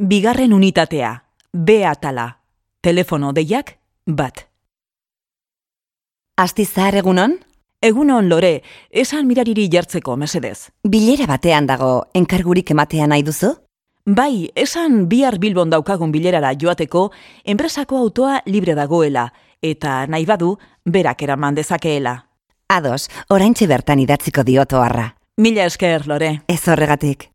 bigarren unitatea, B atala, telefono deiak, bat. Asti zahar egunon? Egunon lore, esan mirariri jartzeko, mesedez. Bilera batean dago, enkargurik ematea nahi duzu? Bai, esan bihar bilbon daukagun bilerara joateko, enpresako autoa libre dagoela, eta nahi badu, berak eraman dezakeela. Ados, oraintxe bertan idatziko dioto harra. Mila esker, lore. Ez horregatik.